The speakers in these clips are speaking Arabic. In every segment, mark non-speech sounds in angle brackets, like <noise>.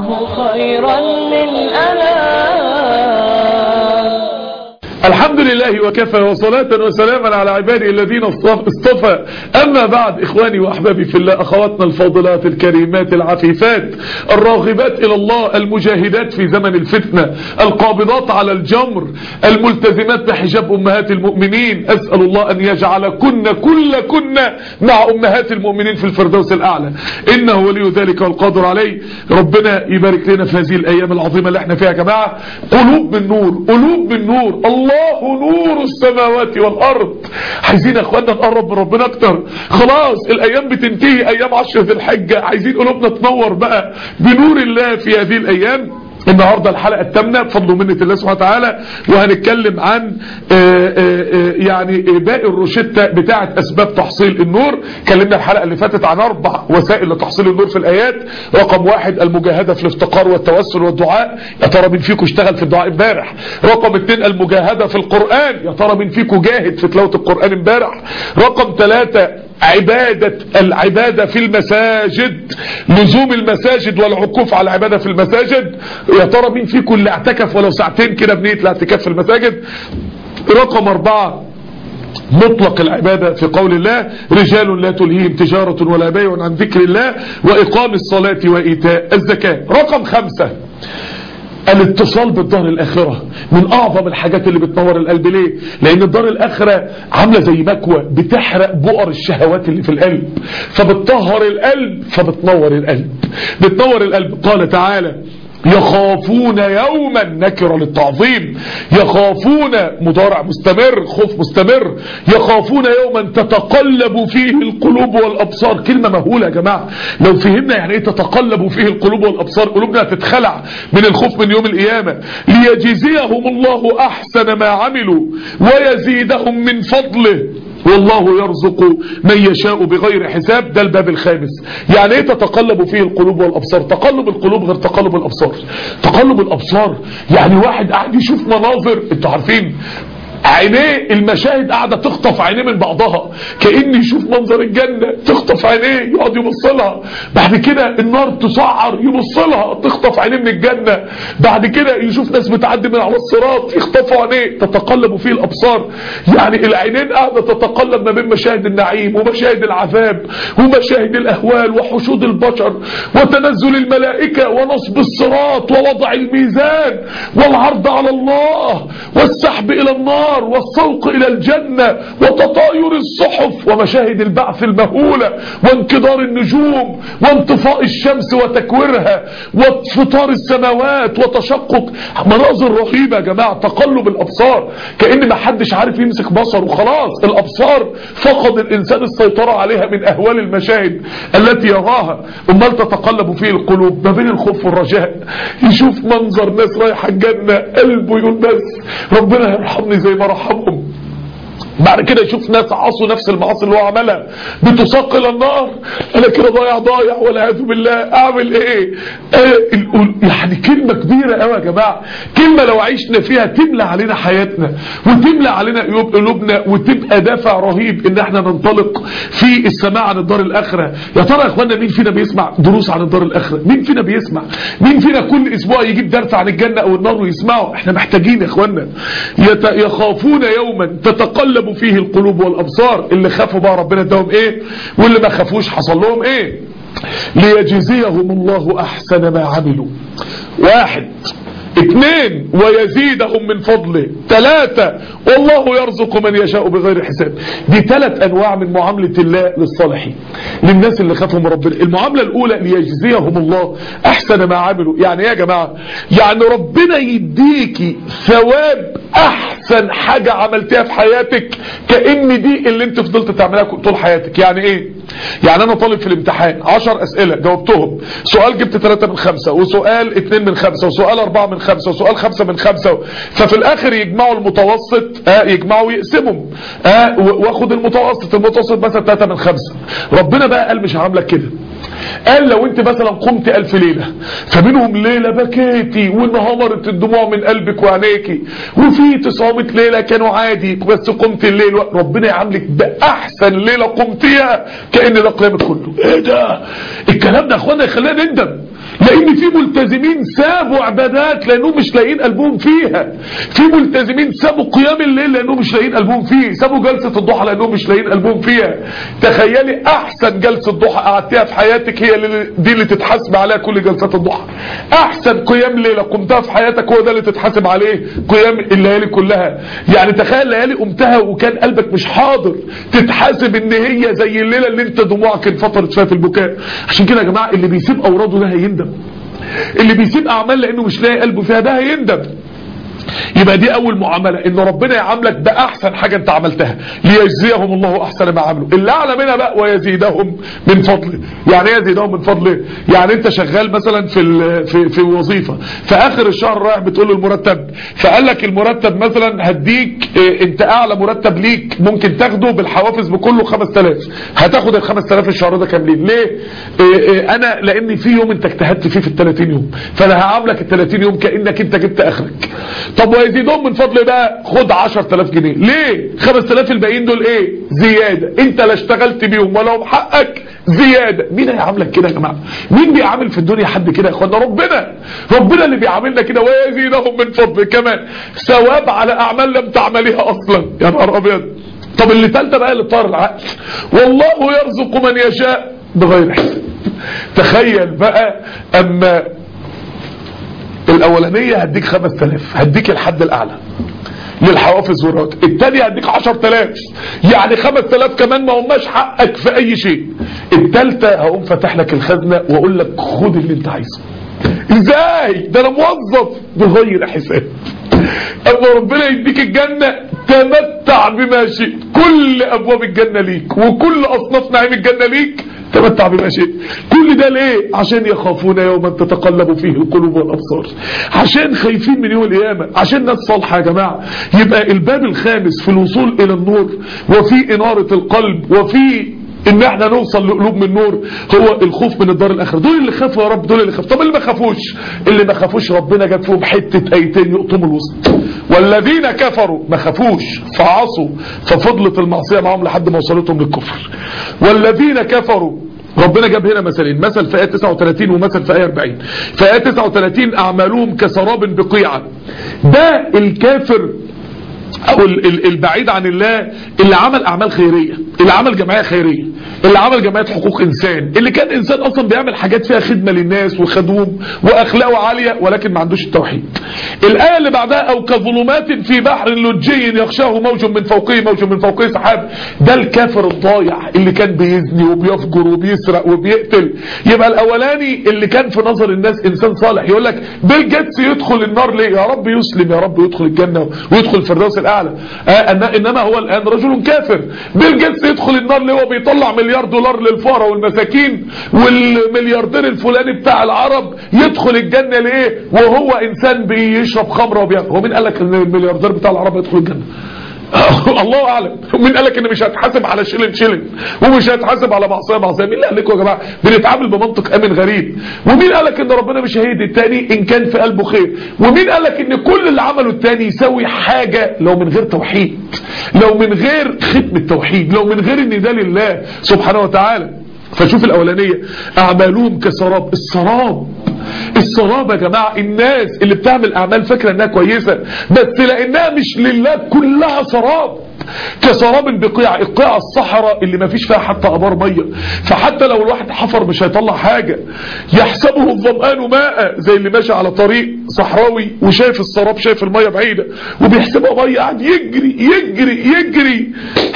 خيرا للأنام. الحمد لله وكفى وصلاة وسلاما على عباده الذين اصطفى. أما بعد إخواني وأحبابي في الله أخواتنا الفاضلات الكريمات العفيفات الراغبات إلى الله المجاهدات في زمن الفتنة القابضات على الجمر الملتزمات بحجاب أمهات المؤمنين. أسأل الله أن يجعل كن كل كنا مع أمهات المؤمنين في الفردوس الأعلى. إنه ولي ذلك والقادر عليه. ربنا يبارك لنا في هذه الأيام العظيمة اللي إحنا فيها يا جماعة. قلوب من نور قلوب من نور. الله نور السماوات والأرض. عايزين يا اخوانا نقرب من ربنا أكتر. خلاص الأيام بتنتهي أيام عشر ذي الحجة. عايزين قلوبنا تنور بقى بنور الله في هذه الأيام. النهاردة الحلقة التامنة. بفضل منة الله سبحانه وتعالى. وهنتكلم عن آآ آآ يعني باقي الروشتة بتاعة أسباب تحصيل النور. كلمنا الحلقة اللي فاتت عن أربع وسائل لتحصيل النور في الآيات. رقم واحد المجاهدة في الافتقار والتوسل والدعاء. يا ترى مين فيكم اشتغل في الدعاء امبارح؟ رقم اتنين المجاهدة في القرآن. يا ترى مين فيكم جاهد في تلاوة القرآن امبارح؟ رقم ثلاثة عبادة العبادة في المساجد لزوم المساجد والعكوف على العبادة في المساجد. يا ترى مين فيكم اللي اعتكف؟ ولو ساعتين كده بنية الاعتكاف في المساجد. رقم أربعة مطلق العبادة في قول الله رجال لا تلهيهم تجارة ولا بيع عن ذكر الله وإقام الصلاة وإيتاء الزكاة. رقم خمسة الاتصال بالدار الآخرة من أعظم الحاجات اللي بتنور القلب. ليه؟ لأن الدار الآخرة عاملة زي مكوى بتحرق بؤر الشهوات اللي في القلب. فبتطهر القلب فبتنور القلب. بتنور القلب. قال تعالى يخافون يوما نكرة للتعظيم. يخافون مضارع مستمر خوف مستمر. يخافون يوما تتقلب فيه القلوب والأبصار. كلمة مهولة يا جماعة. لو فهمنا يعني إيه تتقلب فيه القلوب والأبصار قلوبنا هتتخلع من الخوف من يوم القيامة. ليجزيهم الله أحسن ما عملوا ويزيدهم من فضله. والله يرزق من يشاء بغير حساب. ده الباب الخامس. يعني إيه تتقلب فيه القلوب والأبصار؟ تقلب القلوب غير تقلب الأبصار. تقلب الأبصار. يعني واحد قاعد يشوف مناظر. أنتوا عارفين عينيه المشاهد قاعدة تخطف عينيه من بعضها. كأن يشوف منظر الجنة تخطف عينيه يقعد يبص لها بعد كده النار تسعر يبص لها تخطف عينيه من الجنة. بعد كده يشوف ناس بتعدي من على الصراط يخطفوا عينيه. تتقلب فيه الأبصار. يعني العينين قاعدة تتقلب ما بين مشاهد النعيم ومشاهد العذاب ومشاهد الأهوال وحشود البشر وتنزل الملائكة ونصب الصراط ووضع الميزان والعرض على الله والسحب إلى النار. النار والسوق إلى الجنة وتطاير الصحف ومشاهد البعث المهولة وانكدار النجوم وانطفاء الشمس وتكويرها وانفطار السماوات وتشقق مناظر رهيبة يا جماعة تقلب الأبصار. كأن ما حدش عارف يمسك بصره. خلاص الأبصار فقد الإنسان السيطرة عليها من أهوال المشاهد التي يراها. أمال تتقلب فيه القلوب. ما بين الخوف والرجاء. يشوف منظر ناس رايحة الجنة قلبه يقول بس ربنا يرحمني زي ما رحمهم بعد كده يشوف ناس عصوا نفس المعاصي اللي هو عملها. بتساق إلى النار أنا كده ضايع ضايع. والعياذ بالله. أعمل إيه؟ آه يعني كلمة كبيرة قوي يا جماعة. كلمة لو عشنا فيها تملى علينا حياتنا وتملى علينا قلوبنا وتبقى دافع رهيب إن إحنا ننطلق في السماع عن الدار الآخرة. يا ترى يا إخوانا مين فينا بيسمع دروس عن الدار الآخرة؟ مين فينا بيسمع؟ مين فينا كل أسبوع يجيب درس عن الجنة أو النار ويسمعه؟ إحنا محتاجين يا إخوانا. يخافون يوما تتقلب فيه القلوب والأبصار اللي خافوا بقى ربنا اداهم إيه؟ واللي ما خافوش حصل لهم إيه؟ ليجزيهم الله أحسن ما عملوا. واحد اثنين ويزيدهم من فضله. ثلاثة والله يرزق من يشاء بغير حساب. دي ثلاث أنواع من معاملة الله للصالحين للناس اللي خافوا من ربنا. المعاملة الأولى ليجزيهم الله أحسن ما عملوا. يعني إيه يا جماعة؟ يعني ربنا يديكي ثواب أحسن حاجة عملتها في حياتك كأن دي اللي انت فضلت تعملها طول حياتك. يعني إيه؟ يعني أنا طالب في الامتحان 10 أسئلة جاوبتهم. سؤال جبت 3 من 5 وسؤال 2 من 5 وسؤال 4 من خمسة وسؤال خمسة من خمسة. ففي الآخر يجمعوا المتوسط آه يجمعوا يقسمهم آه وآخد المتوسط المتوسط مثلا 3 من خمسة. ربنا بقى قال مش هعملك كده. قال لو انت مثلا قمت ألف ليلة فمنهم ليلة بكيتي وانهمرت الدموع من قلبك وعينيكي وفي 900 ليلة كانوا عادي بس قمت الليل ربنا يعاملك بأحسن ليلة قمتيها كأن ده كله. إيه ده؟ الكلام ده إخوانا يخلينا نندم. لأن في ملتزمين سابوا عبادات لانهم مش لاقيين قلبهم فيها. في ملتزمين سابوا قيام الليل لانهم مش لاقيين قلبهم فيه. سابوا جلسة الضحى لانهم مش لاقيين قلبهم فيها. تخيلي أحسن جلسة ضحى قعدتيها في حياتك هي دي اللي تتحاسب عليها كل جلسات الضحى. أحسن قيام ليلة قمتها في حياتك هو ده اللي تتحاسب عليه قيام الليالي كلها. يعني تخيل ليالي قمتها وكان قلبك مش حاضر تتحاسب إن هي زي الليلة اللي أنت دموعك انفطرت فيها في البكاء. عشان كده يا جماعة اللي بيسيب أوراده ده هيندم. اللي بيسيب أعمال لأنه مش لاقي قلبه فيها ده هيندم. يبقى دي أول معاملة إن ربنا يعاملك بأحسن حاجة أنت عملتها. ليجزيهم الله أحسن ما عملوا. اللي أعلى منها بقى ويزيدهم من فضله يعني إيه يزيدهم من فضله يعني أنت شغال مثلا في في في وظيفة في آخر الشهر رايح بتقول له المرتب فقال لك المرتب مثلا هديك آه، أنت أعلى مرتب ليك ممكن تاخده بالحوافز بكله 5000 هتاخد ال 5000 الشهر ده كاملين. ليه؟ آه، آه، أنا لأن في يوم أنت اجتهدت فيه في ال 30 يوم. فأنا هعاملك ال 30 يوم كأنك أنت جبت آخرك. طب ويزيدهم من فضل بقى؟ خد 10000 جنيه. ليه؟ 5000 الباقيين دول إيه؟ زيادة. أنت لا اشتغلت بيهم ولا هم حقك. زيادة. مين هيعاملك كده يا جماعة؟ مين بيعامل في الدنيا حد كده يا إخوانا؟ ربنا. ربنا اللي بيعاملنا كده ويزيدهم من فضل كمان. ثواب على أعمال لم تعمليها أصلا. يا نهار أبيض. طب اللي تالتة بقى اللي طار العقل. والله يرزق من يشاء بغير حساب. تخيل بقى أما الأولانية هديك 5000 هديك الحد الأعلى. للحوافز والراتب التانية هديك 10000 يعني 5000 كمان ما هماش حقك في أي شيء. التالتة هقوم فاتح لك الخزنة وأقول لك خد اللي أنت عايزه. إزاي؟ ده أنا موظف. بغير حساب. أما ربنا يديك الجنة تمتع بما شئت. كل أبواب الجنة ليك وكل أصناف نعيم الجنة ليك. تمتع بما شئت. كل ده ليه؟ عشان يخافون يوما تتقلب فيه القلوب والأبصار. عشان خايفين من يوم القيامة. عشان ناس صالحة يا جماعة. يبقى الباب الخامس في الوصول إلى النور. وفي إنارة القلب. وفي إن إحنا نوصل لقلوب من نور هو الخوف من الدار الآخرة. دول اللي خافوا يا رب. دول اللي خافوا. طب اللي ما خافوش؟ اللي ما خافوش ربنا جاب فيهم حتة ايتين يقطموا الوسط. والذين كفروا ما خافوش فعصوا ففضلت المعصية معهم لحد ما وصلتهم للكفر. والذين كفروا ربنا جاب هنا مثلين مثل في آية 39 ومثل في آية 40 في آية 39 أعمالهم كسراب بقيعة. ده الكافر ال- البعيد عن الله اللي عمل أعمال خيرية. اللي عمل جمعية خيرية اللي عمل جمعية حقوق إنسان اللي كان إنسان أصلا بيعمل حاجات فيها خدمة للناس وخدوم وأخلاقه عالية ولكن ما عندوش التوحيد. الآية اللي بعدها أو كظلمات في بحر لجي يغشاه موج من فوقه موج من فوقه سحاب. ده الكافر الضايع اللي كان بيزني وبيفجر وبيسرق وبيقتل. يبقى الأولاني اللي كان في نظر الناس إنسان صالح يقول لك بيل جيتس يدخل النار ليه؟ يا رب يسلم يا رب يدخل الجنة ويدخل الفردوس الأعلى. آه انما هو الآن رجل كافر. بيل جيتس يدخل النار ليه هو بيطلع مليار دولار للفقراء والمساكين والملياردير الفلاني بتاع العرب يدخل الجنة ليه؟ وهو إنسان بيشرب خمرة وبياكل. هو مين قال لك إن الملياردير بتاع العرب يدخل الجنة؟ <laughs> الله أعلم. مين قال لك ان مش هتحاسب على شيلن شيلن ومش هتحاسب على معصية معصية. مين اللي قال لكم يا جماعة؟ بنتعامل بمنطق آمن غريب. ومين قال لك إن ربنا مش هيدي التاني إن كان في قلبه خير؟ ومين قال لك إن كل اللي عمله التاني يسوي حاجة؟ لو من غير توحيد. لو من غير ختم التوحيد. لو من غير ان ده لله سبحانه وتعالى. فشوف الأولانية. أعمالهم كسراب. السراب. السراب يا جماعة الناس اللي بتعمل أعمال فاكرة إنها كويسة بس لأنها مش لله كلها سراب. كسراب بقيع القيع الصحراء اللي ما فيش فيها حتى آبار مية. فحتى لو الواحد حفر مش هيطلع حاجة. يحسبه الظمآن ماء زي اللي ماشي على طريق صحراوي وشايف السراب شايف المية بعيدة وبيحسبها مية قاعد يجري يجري يجري.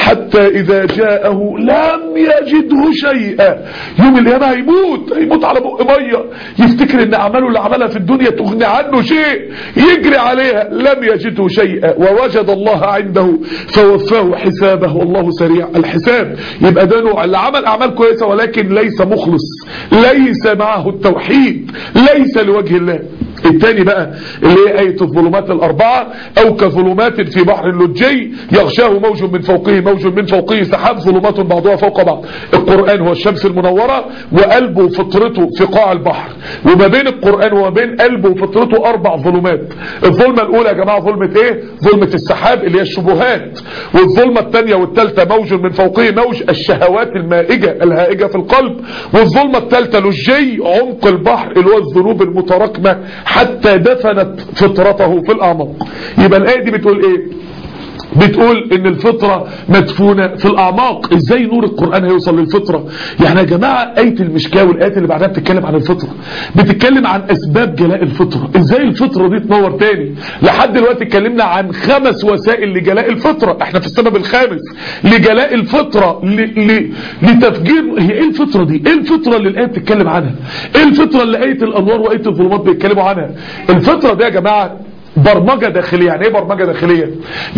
حتى إذا جاءه لم يجده شيئا. يوم القيامة هيموت هيموت على بق مية. يفتكر إن أعماله اللي عملها في الدنيا تغني عنه شيء. يجري عليها لم يجده شيئا. ووجد الله عنده فوفاه حسابه. والله سريع الحساب. يبقى ده نوع اللي عمل أعمال كويسة ولكن ليس مخلص. ليس معه التوحيد. ليس لوجه الله. الثاني بقى اللي هي آية الظلمات الأربعة أو كظلمات في بحر لجي يغشاه موج من فوقه موج من فوقه سحاب ظلمات بعضها فوق بعض. القرآن هو الشمس المنورة وقلبه وفطرته في قاع البحر. وما بين القرآن وما بين قلبه وفطرته أربع ظلمات. الظلمة الأولى يا جماعة ظلمة إيه؟ ظلمة السحاب اللي هي الشبهات. والظلمة الثانية والثالثة موج من فوقه موج الشهوات المائجة الهائجة في القلب. والظلمة الثالثة لجي عمق البحر اللي هو الذنوب المتراكمة حتى دفنت فطرته في الأعماق يبقى الآية دي بتقول إيه؟ بتقول إن الفطرة مدفونة في الأعماق. إزاي نور القرآن هيوصل للفطرة؟ يعني يا جماعة آية المشكاة والآيات اللي بعدها بتتكلم عن الفطرة. بتتكلم عن أسباب جلاء الفطرة. إزاي الفطرة دي تنور تاني؟ لحد دلوقتي اتكلمنا عن خمس وسائل لجلاء الفطرة. إحنا في السبب الخامس. لجلاء الفطرة ل... ل... لتفجير. هي إيه الفطرة دي؟ إيه الفطرة اللي الآية بتتكلم عنها؟ إيه الفطرة اللي آية الأنوار وآية الظلمات بيتكلموا عنها؟ الفطرة دي يا جماعة برمجة داخلية. يعني إيه برمجة داخلية؟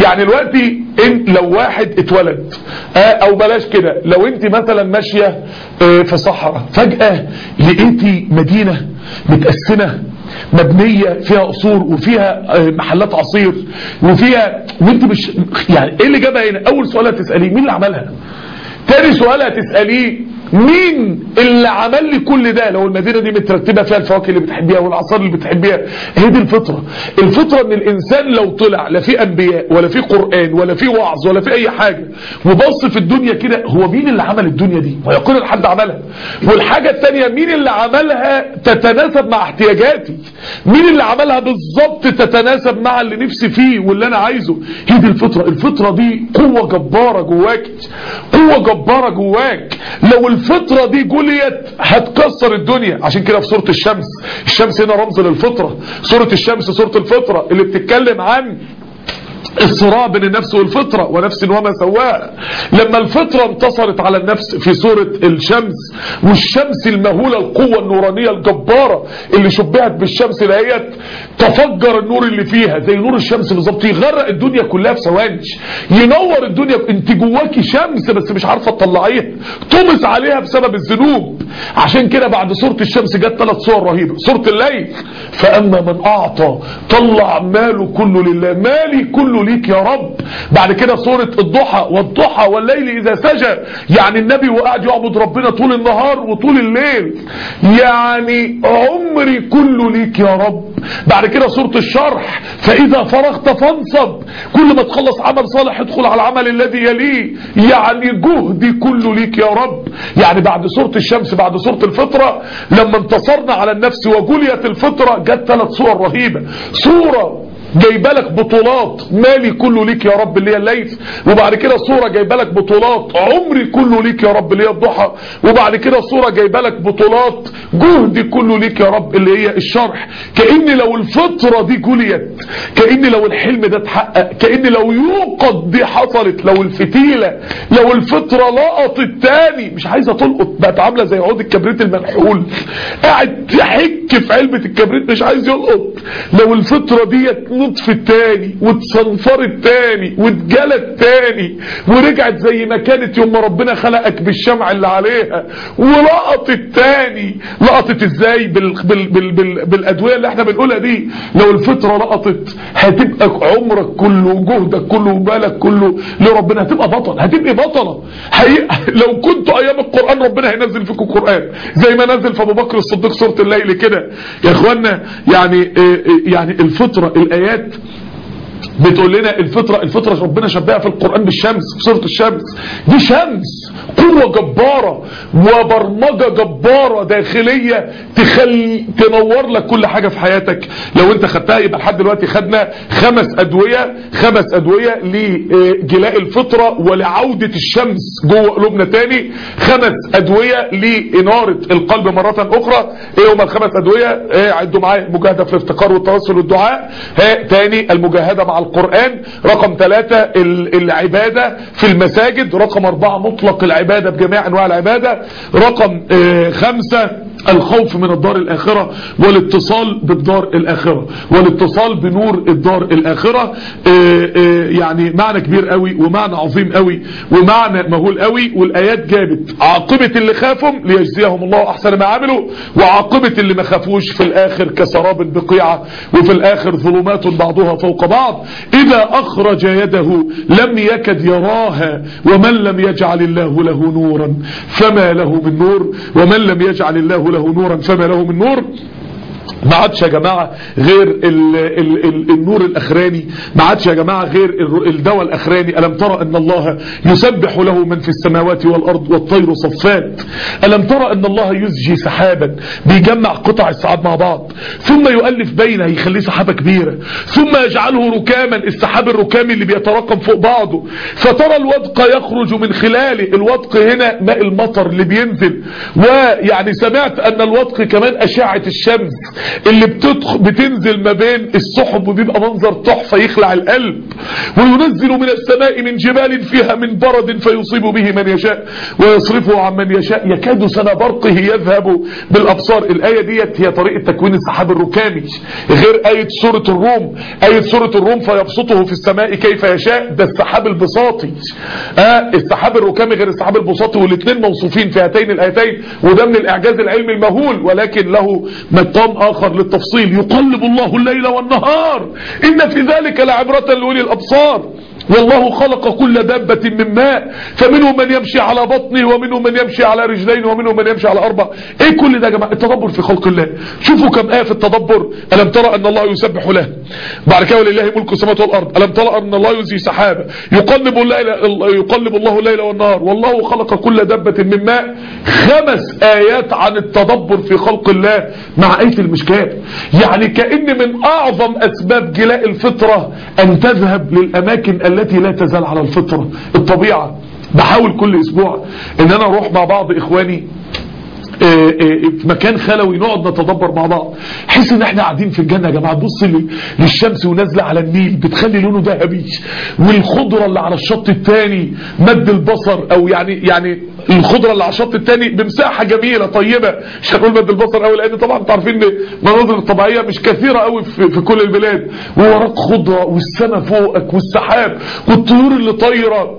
يعني دلوقتي إن لو واحد اتولد آه أو بلاش كده لو أنت مثلا ماشية آه في صحراء فجأة لقيتي مدينة متقسمة مبنية فيها قصور وفيها آه محلات عصير وفيها وأنت مش يعني إيه اللي جابها هنا؟ أول سؤال هتسأليه مين اللي عملها؟ تاني سؤال هتسأليه مين اللي عمل لي كل ده؟ لو المدينة دي مترتبة فيها الفواكه اللي بتحبيها والعصار اللي بتحبيها هي دي الفطرة. الفطرة إن الإنسان لو طلع لا في أنبياء ولا في قرآن ولا في وعظ ولا في أي حاجة وبص في الدنيا كده هو مين اللي عمل الدنيا دي؟ ويقول الحد عملها. والحاجة التانية مين اللي عملها تتناسب مع احتياجاتي؟ مين اللي عملها بالظبط تتناسب مع اللي نفسي فيه واللي أنا عايزه؟ هي دي الفطرة. الفطرة دي قوة جبارة جواك قوة جبارة جواك. لو الفطرة دي جليت هتكسر الدنيا. عشان كده في سورة الشمس الشمس هنا رمز للفطرة. سورة الشمس سورة الفطرة اللي بتتكلم عن الصراع بين النفس والفطرة ونفس وما سواها. لما الفطرة انتصرت على النفس في سورة الشمس والشمس المهولة القوة النورانية الجبارة اللي شبهت بالشمس دهيت تفجر النور اللي فيها زي نور الشمس بالظبط يغرق الدنيا كلها في ثواني. ينور الدنيا انت جواكي شمس بس مش عارفة تطلعيها. طمس عليها بسبب الذنوب. عشان كده بعد سورة الشمس جت ثلاث صور رهيبة. سورة الليل. فأما من أعطى طلع ماله كله لله. مالي كله ليك يا رب. بعد كده سورة الضحى والضحى والليل إذا سجى يعني النبي وقعد يعبد ربنا طول النهار وطول الليل. يعني عمري كله ليك يا رب. بعد كده سورة الشرح. فإذا فرغت فانصب. كل ما تخلص عمل صالح ادخل على العمل الذي يليه. يعني جهدي كله ليك يا رب. يعني بعد سورة الشمس بعد سورة الفطرة لما انتصرنا على النفس وجليت الفطرة جت ثلاث صور رهيبة. صورة جايبه لك بطولات. مالي كله ليك يا رب اللي هي الليل. وبعد كده صورة جايبه لك بطولات. عمري كله ليك يا رب اللي هي الضحى. وبعد كده صورة جايبه لك بطولات. جهدي كله ليك يا رب اللي هي الشرح. كأن لو الفطرة دي جليت كأن لو الحلم ده اتحقق كأن لو يوقد دي حصلت لو الفتيلة لو الفطرة لقطت تاني. مش عايزة تلقط بقت عاملة زي عود الكبريت المنحول. قاعد تحك في علبة الكبريت مش عايز يلقط. لو الفطرة ديت نطفت تاني واتصنفرت تاني واتجلت تاني ورجعت زي ما كانت يوم ما ربنا خلقك بالشمع اللي عليها ولقطت تاني لقطت إزاي؟ بال بال بال بال بالأدوية اللي إحنا بنقولها دي. لو الفطرة لقطت هتبقى عمرك كله وجهدك كله وبالك كله لربنا هتبقى بطل هتبقى بطلة. <laughs> لو كنتوا أيام القرآن ربنا هينزل فيكم قرآن. زي ما نزل في أبو بكر الصديق سوره الليل كده. يا إخوانا يعني يعني الفطرة الايات بتقول لنا الفطرة الفطرة ربنا شبهها في القرآن بالشمس في سورة الشمس. دي شمس قوة جبارة وبرمجة جبارة داخلية تخلي تنور لك كل حاجة في حياتك. لو انت خدتها يبقى لحد دلوقتي خدنا خمس أدوية خمس أدوية لجلاء الفطرة ولعودة الشمس جوه قلوبنا تاني. خمس أدوية لإنارة القلب مرة أخرى. إيه هما الخمس أدوية؟ إيه عدوا معايا المجاهدة في الافتقار والتوسل والدعاء. تاني المجاهدة مع القرآن رقم ثلاثة العبادة في المساجد رقم أربعة مطلق العبادة بجميع أنواع العبادة رقم آه خمسة الخوف من الدار الآخرة والاتصال بالدار الآخرة والاتصال بنور الدار الآخرة آه، آه، يعني معنى كبير قوي ومعنى عظيم قوي ومعنى مهول قوي والآيات جابت عاقبة اللي خافهم ليجزيهم الله أحسن ما عملوا وعاقبة اللي ما خافوش في الآخر كسراب بقيعة وفي الآخر ظلمات بعضها فوق بعض. إذا أخرج يده لم يكد يراها ومن لم يجعل الله له نورا فما له من نور؟ ومن لم يجعل الله له نورا فما له من نور؟ ما عادش يا جماعة غير ال ال ال النور الأخراني ما عادش يا جماعة غير الدواء الأخراني. ألم ترى أن الله يسبح له من في السماوات والأرض والطير صفات؟ ألم ترى أن الله يزجي سحابا بيجمع قطع السحاب مع بعض ثم يؤلف بينة يخليه سحابة كبيرة ثم يجعله ركاما السحاب الركامي اللي بيتراكم فوق بعضه. فترى الودق يخرج من خلاله. الودق هنا ماء المطر اللي بينزل. ويعني سمعت أن الودق كمان أشعة الشمس. اللي بتدخل بتنزل ما بين السحب وبيبقى منظر تحفة يخلع القلب وينزل من السماء من جبال فيها من برد فيصيب به من يشاء ويصرفه عن من يشاء. يكاد سنا برقه يذهب بالأبصار. الآية ديت هي طريقة تكوين السحاب الركامي غير آية سورة الروم. آية سورة الروم فيبسطه في السماء كيف يشاء. ده السحاب البساطي. آه السحاب الركامي غير السحاب البساطي والاثنين موصوفين في هاتين الآيتين وده من الإعجاز العلمي المهول ولكن له مقام آخر للتفصيل. يقلب الله الليل والنهار. إن في ذلك لعبرة لأولي الأبصار. والله خلق كل دابة من ماء فمنهم من يمشي على بطنه ومنهم من يمشي على رجلين ومنهم من يمشي على أربع. إيه كل ده يا جماعة؟ التدبر في خلق الله. شوفوا كم آية في التدبر. ألم ترى أن الله يسبح له؟ بعد كده ولله ملك السماوات والأرض. ألم ترى أن الله يزي سحابة؟ يقلب الليل يقلب الله الليل والنهار. والله خلق كل دابة من ماء. خمس آيات عن التدبر في خلق الله مع آية المشكات. يعني كأن من أعظم أسباب جلاء الفطرة أن تذهب للأماكن التي لا تزال على الفطرة الطبيعة. بحاول كل أسبوع أن أنا أروح مع بعض إخواني آه، في مكان خلوي نقعد نتدبر مع بعض. حس إن إحنا قاعدين في الجنة يا جماعة لي- للشمس ونازلة على النيل بتخلي لونه ذهبي. والخضرة اللي على الشط التاني مد البصر أو يعني يعني الخضرة اللي على الشط التاني بمساحة جميلة طيبة. مش هنقول مد البصر قوي لأن طبعا أنتوا عارفين إن المناظر الطبيعية مش كثيرة قوي في, في كل البلاد. ووراك خضرة والسماء فوقك والسحاب والطيور اللي طايرة.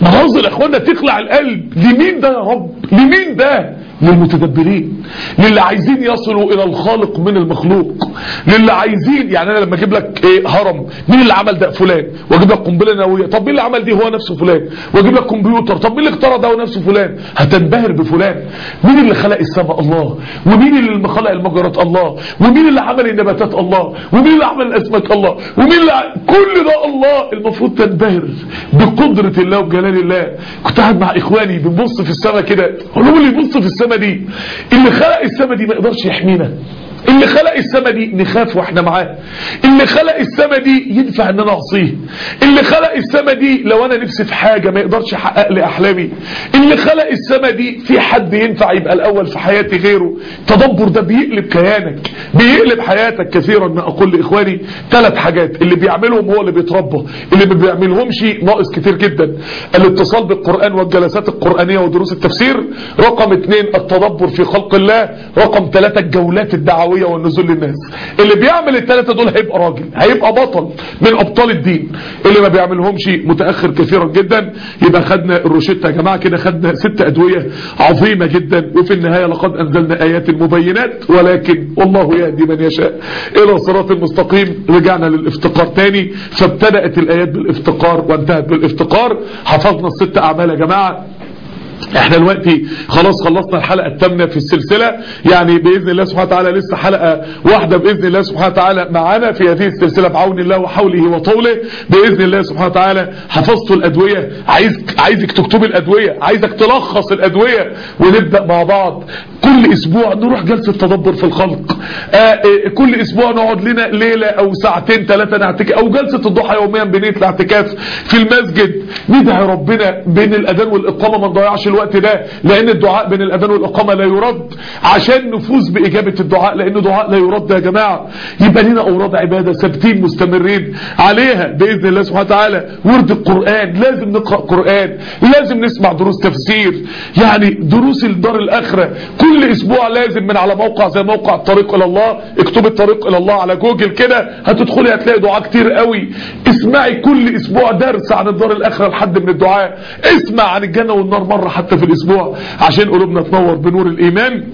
مناظر اخوانا تخلع القلب. لمين ده يا رب؟ لمين ده؟ للمتدبرين للي عايزين يصلوا إلى الخالق من المخلوق للي عايزين يعني أنا لما أجيب لك إيه هرم مين اللي عمل ده؟ فلان. وأجيب لك قنبلة نووية. طب مين اللي عمل دي؟ هو نفسه فلان. وأجيب لك كمبيوتر. طب مين اللي اخترع ده؟ هو نفسه فلان. هتنبهر بفلان. مين اللي خلق السماء؟ الله. ومين اللي خلق المجرات؟ الله. ومين اللي عمل النباتات؟ الله. ومين اللي عمل الاسماك الله. ومين اللي كل ده؟ الله. المفروض تنبهر بقدرة الله وبجلال الله. كنت قاعد مع إخواني بنبص في السماء كده. أقول لهم اللي يبص في السماء دي اللي خلق السماء دي ما يقدرش يحمينا. اللي خلق السماء دي نخاف وإحنا معاه. اللي خلق السماء دي ينفع إن أنا أعصيه. اللي خلق السماء دي لو أنا نفسي في حاجة ما يقدرش يحقق لي أحلامي. اللي خلق السماء دي في حد ينفع يبقى الأول في حياتي غيره. تدبر ده بيقلب كيانك بيقلب حياتك كثيرا. ما أقول لإخواني ثلاث حاجات. اللي بيعملهم هو اللي بيتربى. اللي ما بيعملهمش ناقص كتير جدا. الاتصال بالقرآن والجلسات القرآنية ودروس التفسير. رقم اثنين التدبر في خلق الله. رقم ثلاثة الجولات الدعوية والنزول للناس. اللي بيعمل الثلاثة دول هيبقى راجل هيبقى بطل من أبطال الدين. اللي ما بيعملهمش متأخر كثيرا جدا يبقى خدنا الروشتة يا جماعة كده خدنا ست أدوية عظيمة جدا. وفي النهاية لقد أنزلنا آيات مبينات ولكن والله يهدي من يشاء إلى صراط المستقيم رجعنا للإفتقار تاني. فابتدأت الآيات بالإفتقار وانتهت بالإفتقار. حفظنا الست أعمال يا جماعة. إحنا دلوقتي خلاص خلصنا الحلقة الثامنة في السلسلة. يعني بإذن الله سبحانه وتعالى لسه حلقة واحدة بإذن الله سبحانه وتعالى معانا في هذه السلسلة بعون الله وحوله وطوله. بإذن الله سبحانه وتعالى حفظت الأدوية. عايز عايزك تكتب الأدوية. عايزك تلخص الأدوية ونبدأ مع بعض. كل أسبوع نروح جلسة تدبر في الخلق. آه آه كل أسبوع نقعد لنا ليلة أو ساعتين ثلاثة نعتكف أو جلسة الضحى يوميا بنية الاعتكاف في المسجد. ندعي ربنا بين الأذان والإقامة ما نضيعش الوقت ده لأن الدعاء بين الأذان والإقامة لا يرد عشان نفوز بإجابة الدعاء لأن دعاء لا يرد يا جماعة. يبقى لنا أوراد عبادة ثابتين مستمرين عليها بإذن الله سبحانه وتعالى. ورد القرآن لازم نقرأ قرآن لازم نسمع دروس تفسير. يعني دروس الدار الآخرة كل أسبوع لازم من على موقع زي موقع الطريق إلى الله. اكتب الطريق إلى الله على جوجل كده هتدخلي هتلاقي دعاء كتير قوي. اسمعي كل أسبوع درس عن الدار الآخرة لحد من الدعاء. اسمع عن الجنة والنار مرة حتى في الأسبوع عشان قلوبنا تنور بنور الإيمان.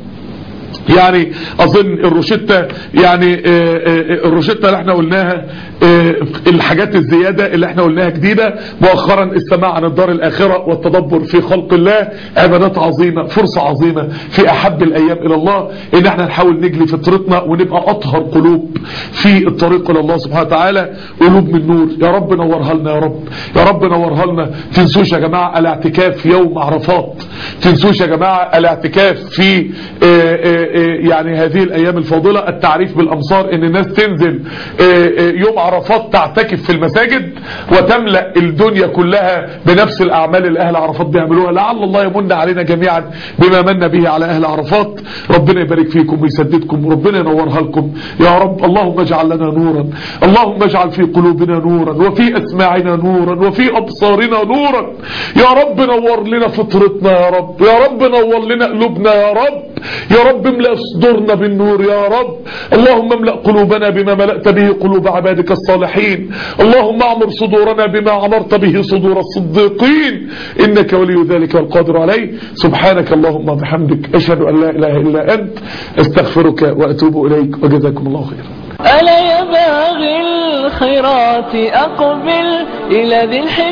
يعني أظن الروشتة يعني آه، آه، الروشتة اللي إحنا قلناها آه، الحاجات الزيادة اللي إحنا قلناها جديدة مؤخرا السماع عن الدار الآخرة والتدبر في خلق الله عبادات عظيمة فرصة عظيمة في أحب الأيام إلى الله إن إحنا نحاول نجلي فطرتنا ونبقى أطهر قلوب في الطريق إلى الله سبحانه وتعالى. قلوب من نور يا رب نورها لنا يا رب يا رب نورها لنا تنسوش يا جماعة الاعتكاف يوم عرفات تنسوش يا جماعة الاعتكاف في آه، آه، آه، يعني هذه الأيام الفاضلة التعريف بالأمصار إن الناس تنزل آه، آه، يوم عرفات تعتكف في المساجد وتملأ الدنيا كلها بنفس الأعمال اللي أهل عرفات بيعملوها. لعل الله يمن علينا جميعا بما من به على أهل عرفات. ربنا يبارك فيكم ويسددكم وربنا ينورها لكم. يا رب اللهم اجعل لنا نورا. اللهم اجعل في قلوبنا نورا وفي أسماعنا نورا وفي أبصارنا نورا. يا رب نور لنا فطرتنا يا رب. يا رب نور لنا قلوبنا يا رب. يا رب املأ صدورنا بالنور يا رب. اللهم املأ قلوبنا بما ملأت به قلوب عبادك الصالحين. اللهم أعمر صدورنا بما عمرت به صدور الصديقين. إنك ولي ذلك والقادر عليه. سبحانك اللهم وبحمدك. أشهد أن لا إله إلا أنت. أستغفرك وأتوب إليك. وجزاكم الله خيرا. ألا يا باغي الخيرات أقبل إلى ذي الحجة